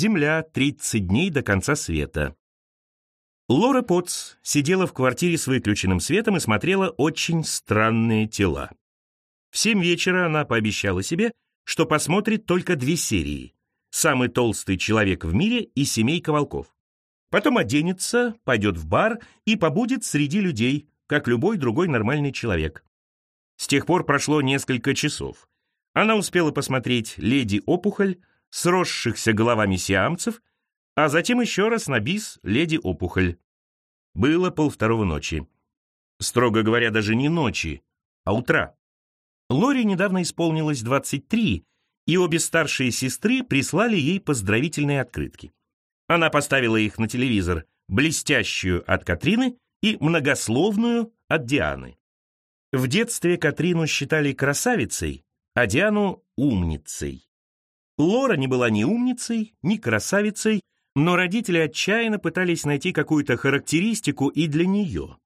Земля 30 дней до конца света. Лора Потц сидела в квартире с выключенным светом и смотрела очень странные тела. В семь вечера она пообещала себе, что посмотрит только две серии «Самый толстый человек в мире» и «Семейка волков». Потом оденется, пойдет в бар и побудет среди людей, как любой другой нормальный человек. С тех пор прошло несколько часов. Она успела посмотреть «Леди Опухоль», сросшихся головами сиамцев, а затем еще раз на бис «Леди Опухоль». Было полвторого ночи. Строго говоря, даже не ночи, а утра. Лори недавно исполнилось 23, и обе старшие сестры прислали ей поздравительные открытки. Она поставила их на телевизор, блестящую от Катрины и многословную от Дианы. В детстве Катрину считали красавицей, а Диану — умницей. Лора не была ни умницей, ни красавицей, но родители отчаянно пытались найти какую-то характеристику и для нее.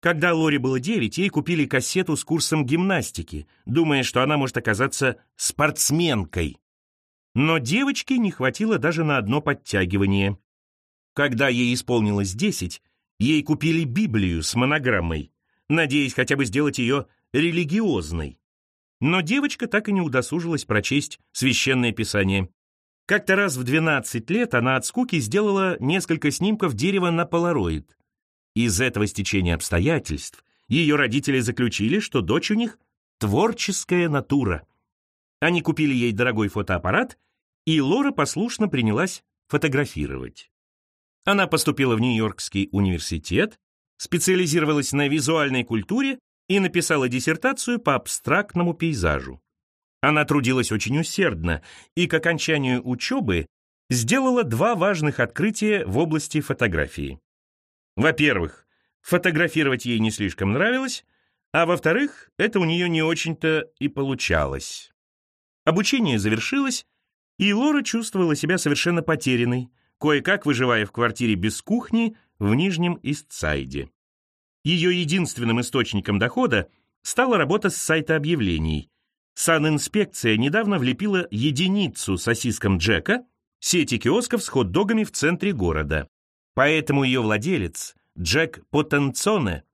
Когда Лоре было девять, ей купили кассету с курсом гимнастики, думая, что она может оказаться спортсменкой. Но девочке не хватило даже на одно подтягивание. Когда ей исполнилось десять, ей купили Библию с монограммой, надеясь хотя бы сделать ее религиозной. Но девочка так и не удосужилась прочесть священное писание. Как-то раз в 12 лет она от скуки сделала несколько снимков дерева на полароид. Из этого стечения обстоятельств ее родители заключили, что дочь у них творческая натура. Они купили ей дорогой фотоаппарат, и Лора послушно принялась фотографировать. Она поступила в Нью-Йоркский университет, специализировалась на визуальной культуре и написала диссертацию по абстрактному пейзажу. Она трудилась очень усердно и к окончанию учебы сделала два важных открытия в области фотографии. Во-первых, фотографировать ей не слишком нравилось, а во-вторых, это у нее не очень-то и получалось. Обучение завершилось, и Лора чувствовала себя совершенно потерянной, кое-как выживая в квартире без кухни в Нижнем Истсайде. Ее единственным источником дохода стала работа с сайта объявлений. Санинспекция недавно влепила единицу сосискам Джека, сети киосков с хот-догами в центре города. Поэтому ее владелец, Джек Потенционе,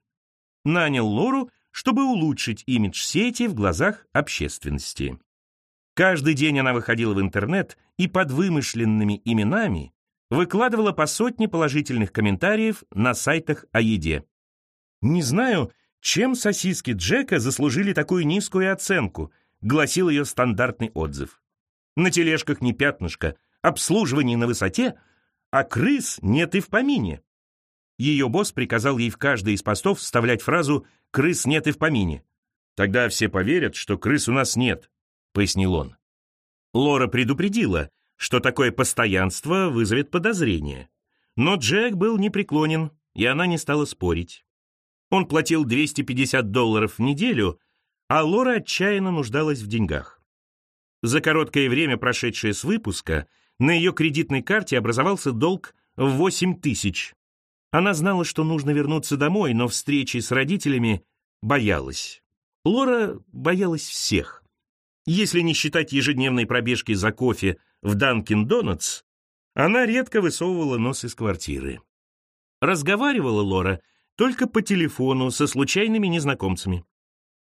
нанял Лору, чтобы улучшить имидж сети в глазах общественности. Каждый день она выходила в интернет и под вымышленными именами выкладывала по сотне положительных комментариев на сайтах о еде. «Не знаю, чем сосиски Джека заслужили такую низкую оценку», гласил ее стандартный отзыв. «На тележках не пятнышко, обслуживание на высоте, а крыс нет и в помине». Ее босс приказал ей в каждый из постов вставлять фразу «крыс нет и в помине». «Тогда все поверят, что крыс у нас нет», — пояснил он. Лора предупредила, что такое постоянство вызовет подозрение. Но Джек был непреклонен, и она не стала спорить. Он платил 250 долларов в неделю, а Лора отчаянно нуждалась в деньгах. За короткое время, прошедшее с выпуска, на ее кредитной карте образовался долг в 8 тысяч. Она знала, что нужно вернуться домой, но встречи с родителями боялась. Лора боялась всех. Если не считать ежедневной пробежки за кофе в Данкин Донатс, она редко высовывала нос из квартиры. Разговаривала Лора только по телефону со случайными незнакомцами.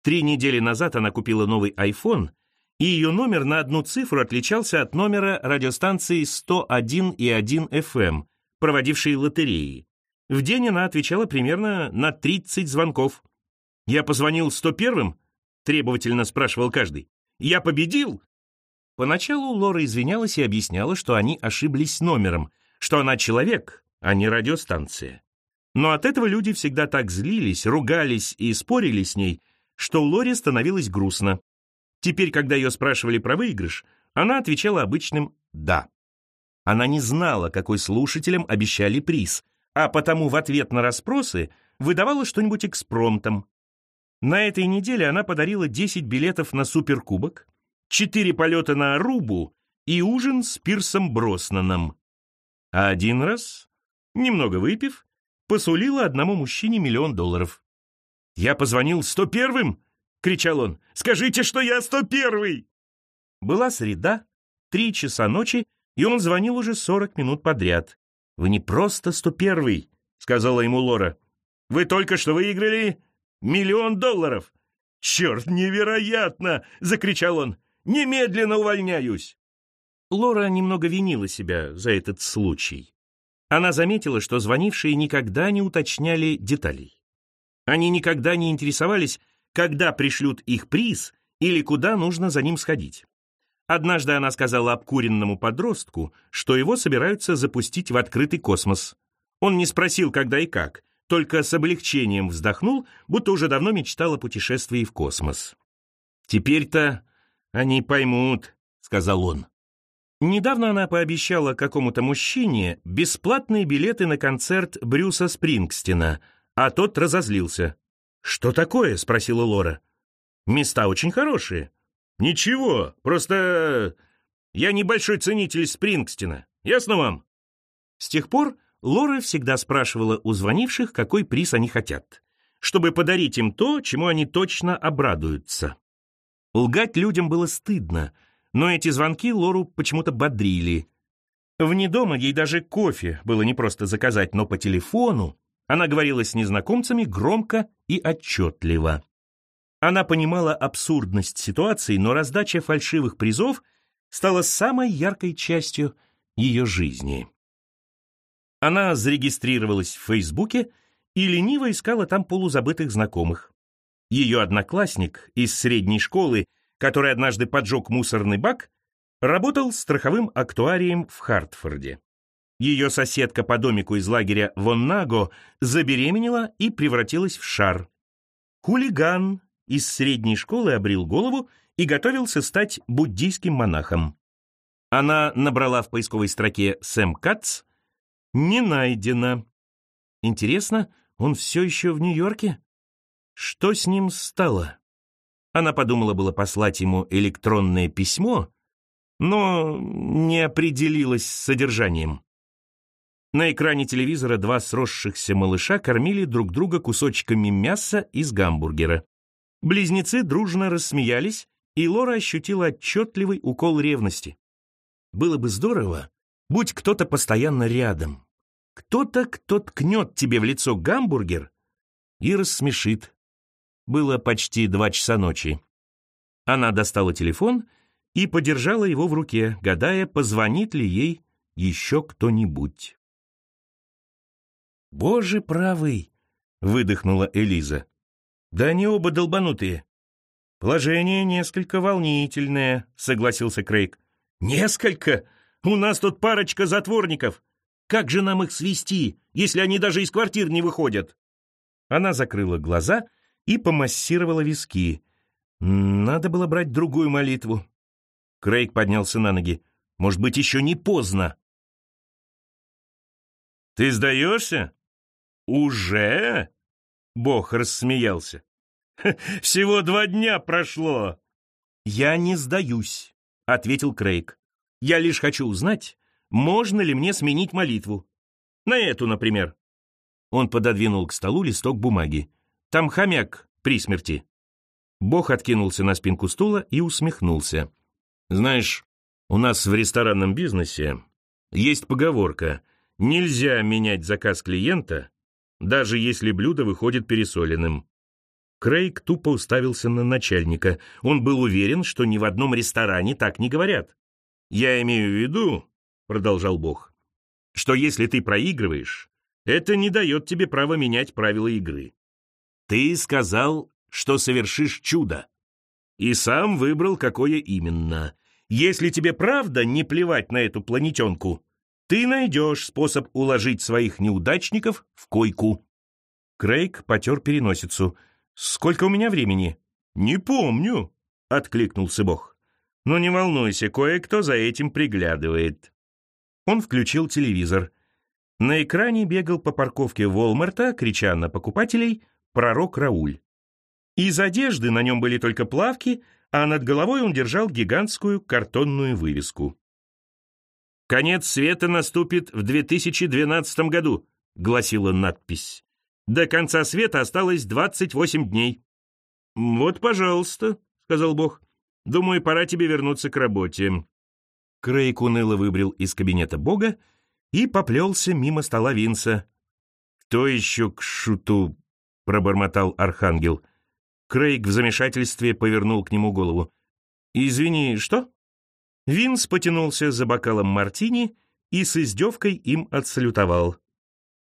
Три недели назад она купила новый iPhone, и ее номер на одну цифру отличался от номера радиостанции 101,1 FM, эм, проводившей лотереи. В день она отвечала примерно на 30 звонков. «Я позвонил 101-м?» — требовательно спрашивал каждый. «Я победил?» Поначалу Лора извинялась и объясняла, что они ошиблись номером, что она человек, а не радиостанция. Но от этого люди всегда так злились, ругались и спорили с ней, что Лоре становилось грустно. Теперь, когда ее спрашивали про выигрыш, она отвечала обычным «да». Она не знала, какой слушателям обещали приз, а потому в ответ на расспросы выдавала что-нибудь экспромтом. На этой неделе она подарила 10 билетов на суперкубок, 4 полета на Арубу и ужин с Пирсом Броснаном. А один раз, немного выпив, посулила одному мужчине миллион долларов. «Я позвонил 101-м!» — кричал он. «Скажите, что я 101-й!» Была среда, три часа ночи, и он звонил уже 40 минут подряд. «Вы не просто 101-й», — сказала ему Лора. «Вы только что выиграли миллион долларов». «Черт, невероятно!» — закричал он. «Немедленно увольняюсь!» Лора немного винила себя за этот случай. Она заметила, что звонившие никогда не уточняли деталей. Они никогда не интересовались, когда пришлют их приз или куда нужно за ним сходить. Однажды она сказала обкуренному подростку, что его собираются запустить в открытый космос. Он не спросил, когда и как, только с облегчением вздохнул, будто уже давно мечтал о путешествии в космос. «Теперь-то они поймут», — сказал он. Недавно она пообещала какому-то мужчине бесплатные билеты на концерт Брюса Спрингстина, а тот разозлился. «Что такое?» — спросила Лора. «Места очень хорошие». «Ничего, просто я небольшой ценитель Спрингстина. Ясно вам?» С тех пор Лора всегда спрашивала у звонивших, какой приз они хотят, чтобы подарить им то, чему они точно обрадуются. Лгать людям было стыдно — но эти звонки Лору почему-то бодрили. Вне дома ей даже кофе было не просто заказать, но по телефону она говорила с незнакомцами громко и отчетливо. Она понимала абсурдность ситуации, но раздача фальшивых призов стала самой яркой частью ее жизни. Она зарегистрировалась в Фейсбуке и лениво искала там полузабытых знакомых. Ее одноклассник из средней школы который однажды поджег мусорный бак, работал страховым актуарием в Хартфорде. Ее соседка по домику из лагеря Воннаго забеременела и превратилась в шар. Хулиган из средней школы обрил голову и готовился стать буддийским монахом. Она набрала в поисковой строке «Сэм Катц». Не найдено. Интересно, он все еще в Нью-Йорке? Что с ним стало? Она подумала было послать ему электронное письмо, но не определилась с содержанием. На экране телевизора два сросшихся малыша кормили друг друга кусочками мяса из гамбургера. Близнецы дружно рассмеялись, и Лора ощутила отчетливый укол ревности. Было бы здорово, будь кто-то постоянно рядом. Кто-то, кто ткнет тебе в лицо гамбургер и рассмешит. Было почти два часа ночи. Она достала телефон и подержала его в руке, гадая, позвонит ли ей еще кто-нибудь. «Боже правый!» — выдохнула Элиза. «Да они оба долбанутые». «Положение несколько волнительное», — согласился Крейг. «Несколько? У нас тут парочка затворников. Как же нам их свести, если они даже из квартир не выходят?» Она закрыла глаза и помассировала виски. Надо было брать другую молитву. Крейг поднялся на ноги. Может быть, еще не поздно. «Ты сдаешься?» «Уже?» Бог рассмеялся. «Всего два дня прошло!» «Я не сдаюсь», — ответил Крейг. «Я лишь хочу узнать, можно ли мне сменить молитву. На эту, например». Он пододвинул к столу листок бумаги. Там хомяк при смерти». Бог откинулся на спинку стула и усмехнулся. «Знаешь, у нас в ресторанном бизнесе есть поговорка «Нельзя менять заказ клиента, даже если блюдо выходит пересоленным». Крейг тупо уставился на начальника. Он был уверен, что ни в одном ресторане так не говорят. «Я имею в виду», — продолжал Бог, «что если ты проигрываешь, это не дает тебе права менять правила игры. Ты сказал, что совершишь чудо. И сам выбрал, какое именно. Если тебе правда не плевать на эту планетенку, ты найдешь способ уложить своих неудачников в койку. Крейг потер переносицу. «Сколько у меня времени?» «Не помню», — откликнулся Бог. «Но не волнуйся, кое-кто за этим приглядывает». Он включил телевизор. На экране бегал по парковке Волмарта, крича на покупателей пророк Рауль. Из одежды на нем были только плавки, а над головой он держал гигантскую картонную вывеску. «Конец света наступит в 2012 году», — гласила надпись. «До конца света осталось 28 дней». «Вот, пожалуйста», — сказал Бог. «Думаю, пора тебе вернуться к работе». Крейг уныло выбрел из кабинета Бога и поплелся мимо стола Винса. «Кто еще к шуту?» — пробормотал Архангел. Крейг в замешательстве повернул к нему голову. «Извини, что?» Винс потянулся за бокалом мартини и с издевкой им отсалютовал.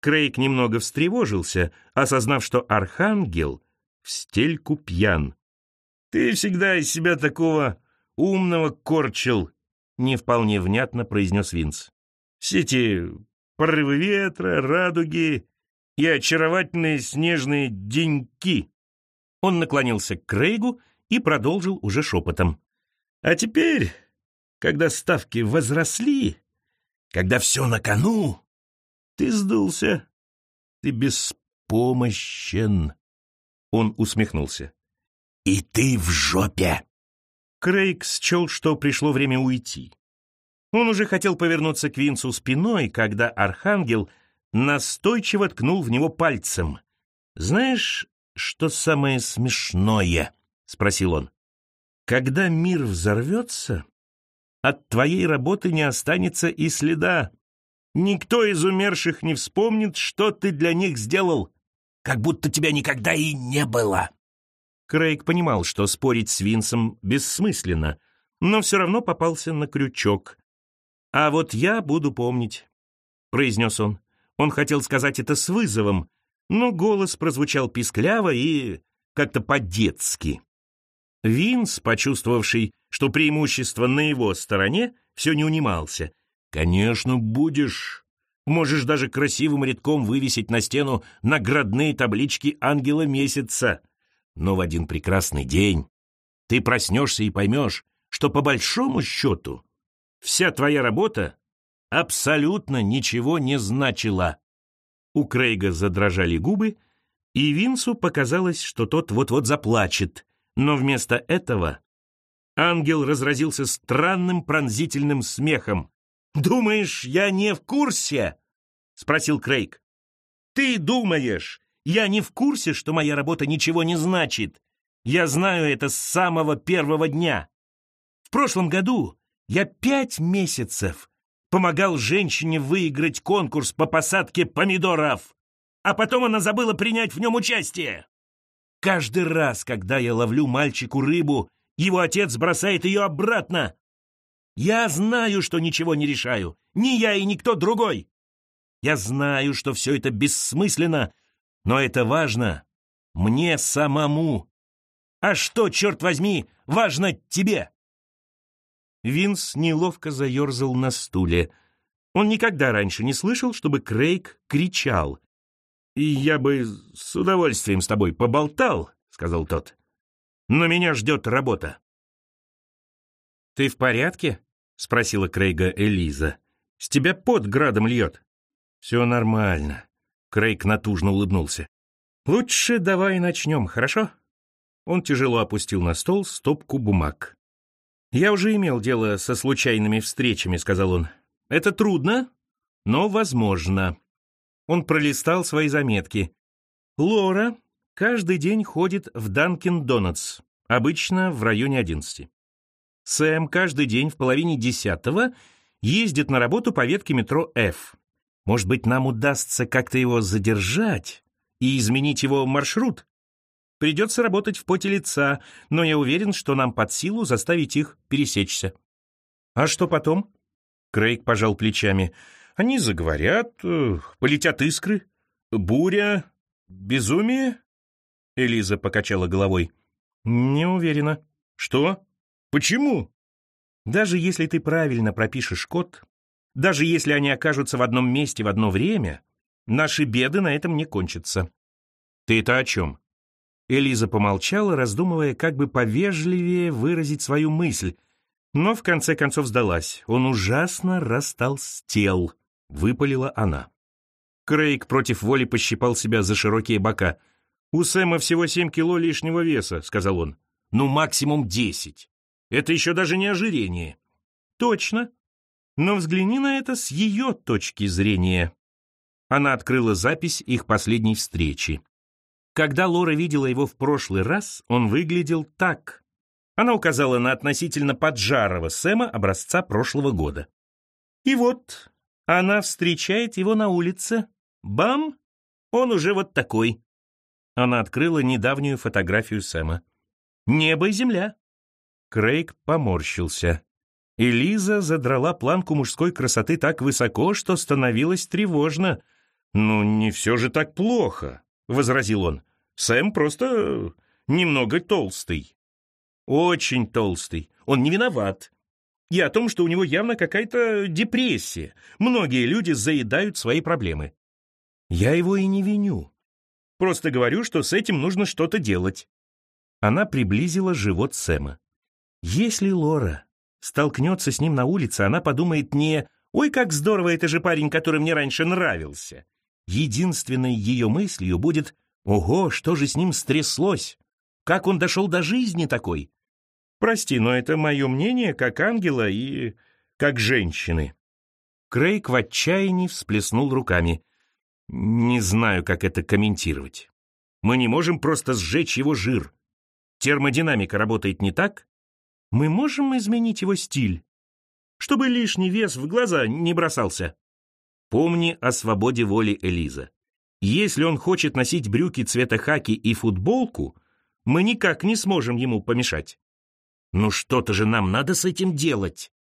Крейг немного встревожился, осознав, что Архангел в стельку пьян. «Ты всегда из себя такого умного корчил», — не вполне внятно произнес Винс. «Все эти порывы ветра, радуги и очаровательные снежные деньки». Он наклонился к Крейгу и продолжил уже шепотом. «А теперь, когда ставки возросли, когда все на кону, ты сдулся, ты беспомощен». Он усмехнулся. «И ты в жопе!» Крейг счел, что пришло время уйти. Он уже хотел повернуться к Винсу спиной, когда Архангел настойчиво ткнул в него пальцем. «Знаешь, что самое смешное?» — спросил он. «Когда мир взорвется, от твоей работы не останется и следа. Никто из умерших не вспомнит, что ты для них сделал, как будто тебя никогда и не было». Крейг понимал, что спорить с Винсом бессмысленно, но все равно попался на крючок. «А вот я буду помнить», — произнес он. Он хотел сказать это с вызовом, но голос прозвучал пискляво и как-то по-детски. Винс, почувствовавший, что преимущество на его стороне, все не унимался. «Конечно, будешь. Можешь даже красивым рядком вывесить на стену наградные таблички ангела месяца. Но в один прекрасный день ты проснешься и поймешь, что по большому счету вся твоя работа абсолютно ничего не значила. У Крейга задрожали губы, и Винсу показалось, что тот вот-вот заплачет, но вместо этого ангел разразился странным пронзительным смехом. «Думаешь, я не в курсе?» — спросил Крейг. «Ты думаешь, я не в курсе, что моя работа ничего не значит. Я знаю это с самого первого дня. В прошлом году я пять месяцев помогал женщине выиграть конкурс по посадке помидоров, а потом она забыла принять в нем участие. Каждый раз, когда я ловлю мальчику рыбу, его отец бросает ее обратно. Я знаю, что ничего не решаю, ни я и никто другой. Я знаю, что все это бессмысленно, но это важно мне самому. А что, черт возьми, важно тебе?» Винс неловко заерзал на стуле. Он никогда раньше не слышал, чтобы Крейг кричал. «И я бы с удовольствием с тобой поболтал», — сказал тот. «Но меня ждет работа». «Ты в порядке?» — спросила Крейга Элиза. «С тебя под градом льет». «Все нормально», Крейг натужно улыбнулся. «Лучше давай начнем, хорошо?» Он тяжело опустил на стол стопку бумаг. «Я уже имел дело со случайными встречами», — сказал он. «Это трудно, но возможно». Он пролистал свои заметки. «Лора каждый день ходит в Данкин Донатс, обычно в районе одиннадцати. Сэм каждый день в половине десятого ездит на работу по ветке метро F. Может быть, нам удастся как-то его задержать и изменить его маршрут? Придется работать в поте лица, но я уверен, что нам под силу заставить их пересечься. А что потом? Крейг пожал плечами. Они заговорят, э, полетят искры. Буря, безумие? Элиза покачала головой. Не уверена. Что? Почему? Даже если ты правильно пропишешь код, даже если они окажутся в одном месте в одно время, наши беды на этом не кончатся. Ты это о чем? Элиза помолчала, раздумывая, как бы повежливее выразить свою мысль, но в конце концов сдалась. Он ужасно растолстел, выпалила она. Крейг против воли пощипал себя за широкие бока. «У Сэма всего семь кило лишнего веса», — сказал он. «Ну, максимум десять. Это еще даже не ожирение». «Точно», но взгляни на это с ее точки зрения. Она открыла запись их последней встречи. Когда Лора видела его в прошлый раз, он выглядел так. Она указала на относительно поджарого Сэма образца прошлого года. И вот она встречает его на улице. Бам! Он уже вот такой. Она открыла недавнюю фотографию Сэма. Небо и земля. Крейг поморщился. Элиза задрала планку мужской красоты так высоко, что становилось тревожно. «Ну, не все же так плохо», — возразил он. «Сэм просто немного толстый». «Очень толстый. Он не виноват. И о том, что у него явно какая-то депрессия. Многие люди заедают свои проблемы. Я его и не виню. Просто говорю, что с этим нужно что-то делать». Она приблизила живот Сэма. «Если Лора столкнется с ним на улице, она подумает не «Ой, как здорово, это же парень, который мне раньше нравился». Единственной ее мыслью будет «Ого, что же с ним стряслось? Как он дошел до жизни такой?» Прости, но это мое мнение как ангела и как женщины. Крейг в отчаянии всплеснул руками. Не знаю, как это комментировать. Мы не можем просто сжечь его жир. Термодинамика работает не так. Мы можем изменить его стиль, чтобы лишний вес в глаза не бросался. Помни о свободе воли Элиза. Если он хочет носить брюки цвета хаки и футболку, мы никак не сможем ему помешать. Ну что-то же нам надо с этим делать.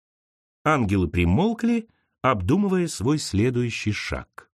Ангелы примолкли, обдумывая свой следующий шаг.